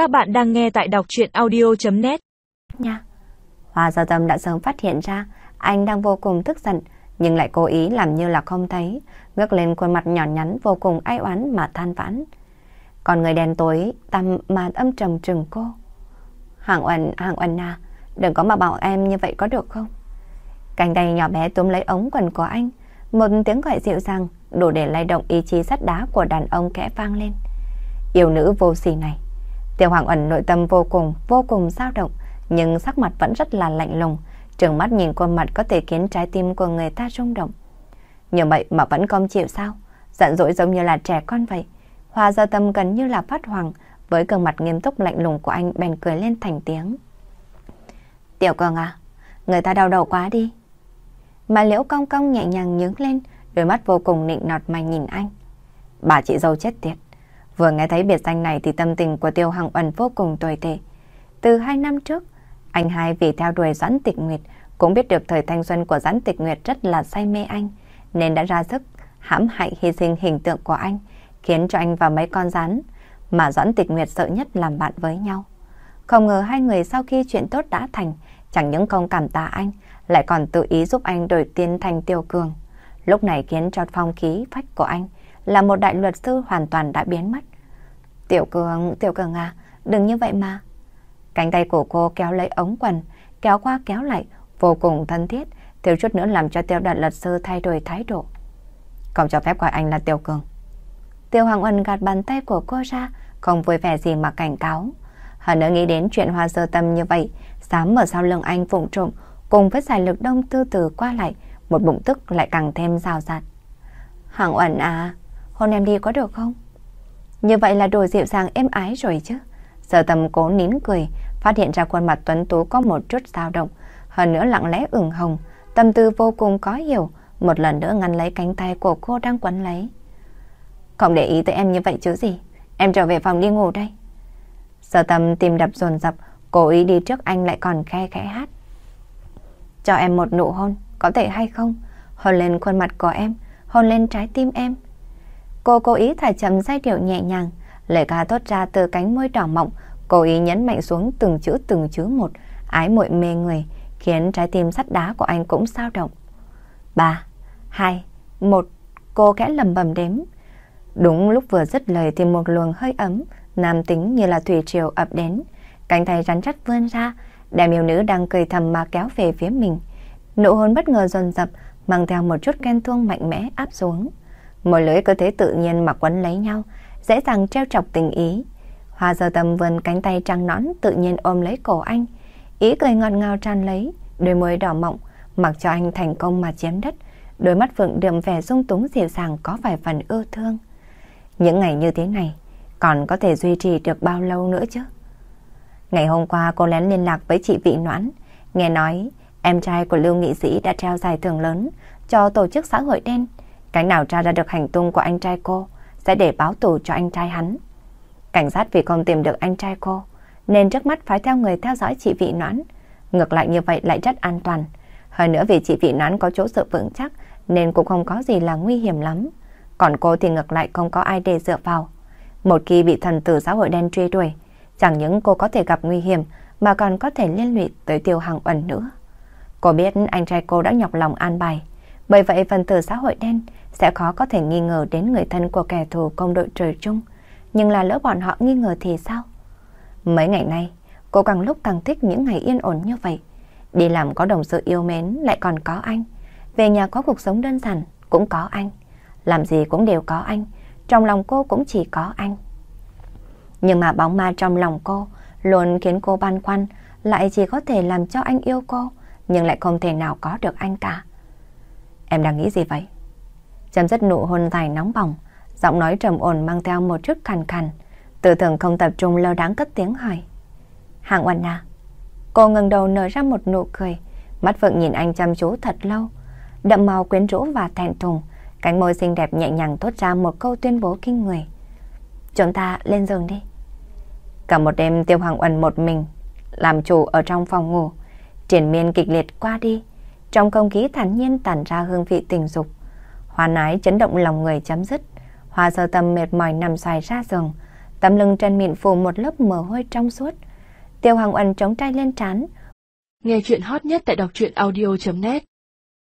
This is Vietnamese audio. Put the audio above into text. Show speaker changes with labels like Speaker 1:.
Speaker 1: Các bạn đang nghe tại đọc chuyện audio.net
Speaker 2: Nha Hoa Giao Tâm đã sớm phát hiện ra anh đang vô cùng tức giận nhưng lại cố ý làm như là không thấy ngước lên khuôn mặt nhỏ nhắn vô cùng ai oán mà than vãn. Còn người đen tối tâm mà âm trầm trừng cô. Hàng Uẩn, Hàng Uẩn à, đừng có mà bảo em như vậy có được không? Cánh tay nhỏ bé túm lấy ống quần của anh, một tiếng gọi dịu dàng đủ để lay động ý chí sắt đá của đàn ông kẽ vang lên. Yêu nữ vô sỉ này. Tiêu Hoàng Ẩn nội tâm vô cùng, vô cùng dao động, nhưng sắc mặt vẫn rất là lạnh lùng, trường mắt nhìn khuôn mặt có thể khiến trái tim của người ta rung động. Như vậy mà vẫn không chịu sao? Giận dỗi giống như là trẻ con vậy. Hoa gia tâm gần như là phát hoàng, với gương mặt nghiêm túc lạnh lùng của anh bèn cười lên thành tiếng. Tiểu cường à, người ta đau đầu quá đi. Mà liễu cong cong nhẹ nhàng nhướng lên, đôi mắt vô cùng nịnh nọt mà nhìn anh. Bà chị dâu chết tiệt. Vừa nghe thấy biệt danh này thì tâm tình của Tiêu Hằng Uẩn vô cùng tồi tệ. Từ hai năm trước, anh hai vì theo đuổi Doãn Tịch Nguyệt cũng biết được thời thanh xuân của Doãn Tịch Nguyệt rất là say mê anh, nên đã ra sức hãm hại hy sinh hình tượng của anh, khiến cho anh và mấy con rắn mà Doãn Tịch Nguyệt sợ nhất làm bạn với nhau. Không ngờ hai người sau khi chuyện tốt đã thành, chẳng những không cảm tạ anh, lại còn tự ý giúp anh đổi tiền thành Tiêu Cường. Lúc này khiến cho phong khí phách của anh là một đại luật sư hoàn toàn đã biến mất. Tiểu Cường, Tiểu Cường à, đừng như vậy mà. Cánh tay của cô kéo lấy ống quần, kéo qua kéo lại, vô cùng thân thiết, thiếu chút nữa làm cho tiêu Đạt luật sư thay đổi thái độ. Không cho phép gọi anh là Tiểu Cường. Tiêu Hoàng Ân gạt bàn tay của cô ra, không vui vẻ gì mà cảnh cáo. Hơn nữa nghĩ đến chuyện hoa sơ tâm như vậy, dám mở sau lưng anh phụng trộm, cùng với giải lực đông tư từ qua lại, một bụng tức lại càng thêm rào rạt. Hoàng Ẩn à, hôn em đi có được không? Như vậy là đủ dịu dàng êm ái rồi chứ. Sở tâm cố nín cười, phát hiện ra khuôn mặt tuấn tú có một chút dao động, hơn nữa lặng lẽ ửng hồng, tâm tư vô cùng có hiểu, một lần nữa ngăn lấy cánh tay của cô đang quấn lấy. Không để ý tới em như vậy chứ gì, em trở về phòng đi ngủ đây. Sở tâm tìm đập dồn dập, cố ý đi trước anh lại còn khe khẽ hát. Cho em một nụ hôn, có thể hay không? Hôn lên khuôn mặt của em, hôn lên trái tim em. Cô cố ý thả chậm giai điệu nhẹ nhàng, lời ca tốt ra từ cánh môi đỏ mọng, cố ý nhấn mạnh xuống từng chữ từng chữ một, ái muội mê người, khiến trái tim sắt đá của anh cũng sao động. Ba, hai, một, cô kẽ lầm bầm đếm. Đúng lúc vừa dứt lời thì một luồng hơi ấm, nam tính như là thủy triều ập đến, cánh tay rắn chắc vươn ra, đem yêu nữ đang cười thầm mà kéo về phía mình. Nụ hôn bất ngờ dồn dập, mang theo một chút ghen tuông mạnh mẽ áp xuống. Một lưỡi cơ thế tự nhiên mà quấn lấy nhau, dễ dàng treo chọc tình ý. Hoa giờ tầm vươn cánh tay trăng nón tự nhiên ôm lấy cổ anh. Ý cười ngọt ngào tràn lấy, đôi môi đỏ mọng, mặc cho anh thành công mà chiếm đất. Đôi mắt vượng đượm vẻ dung túng dịu dàng có vài phần yêu thương. Những ngày như thế này, còn có thể duy trì được bao lâu nữa chứ? Ngày hôm qua cô lén liên lạc với chị Vị Noãn, nghe nói em trai của Lưu Nghị Sĩ đã treo giải thưởng lớn cho tổ chức xã hội đen. Cái nào tra ra được hành tung của anh trai cô sẽ để báo tù cho anh trai hắn. Cảnh sát vì không tìm được anh trai cô, nên trước mắt phải theo người theo dõi chị Vị Noãn. Ngược lại như vậy lại rất an toàn. Hơn nữa vì chị Vị Noãn có chỗ dựa vững chắc, nên cũng không có gì là nguy hiểm lắm. Còn cô thì ngược lại không có ai để dựa vào. Một khi bị thần tử xã hội đen truy đuổi, chẳng những cô có thể gặp nguy hiểm mà còn có thể liên lụy tới tiêu hàng ẩn nữa. Cô biết anh trai cô đã nhọc lòng an bài, bởi vậy phần tử xã hội đen sẽ khó có thể nghi ngờ đến người thân của kẻ thù công đội trời chung. Nhưng là lỡ bọn họ nghi ngờ thì sao? Mấy ngày nay, cô càng lúc càng thích những ngày yên ổn như vậy. Đi làm có đồng sự yêu mến lại còn có anh. Về nhà có cuộc sống đơn giản cũng có anh. Làm gì cũng đều có anh. Trong lòng cô cũng chỉ có anh. Nhưng mà bóng ma trong lòng cô luôn khiến cô băn khoăn, lại chỉ có thể làm cho anh yêu cô, nhưng lại không thể nào có được anh cả. Em đang nghĩ gì vậy? Chấm dứt nụ hôn dài nóng bỏng, giọng nói trầm ổn mang theo một chút khàn khàn. Tự thường không tập trung lâu đáng cất tiếng hỏi. Hạng Oanh à? Cô ngừng đầu nở ra một nụ cười, mắt vượng nhìn anh chăm chú thật lâu. Đậm màu quyến rũ và thẹn thùng, cánh môi xinh đẹp nhẹ nhàng thốt ra một câu tuyên bố kinh người. Chúng ta lên giường đi. Cả một đêm Tiêu Hoàng Uẩn một mình, làm chủ ở trong phòng ngủ, triển miên kịch liệt qua đi. Trong không khí thản nhiên tản ra hương vị tình dục. Hoa nái chấn động lòng người chấm dứt. Hoa sơ tâm mệt mỏi nằm xoài ra giường, Tấm lưng trên mịn phủ một lớp mồ hôi trong suốt. Tiêu Hoàng Ân chống tay lên trán.
Speaker 3: Nghe chuyện hot nhất tại đọc truyện audio.net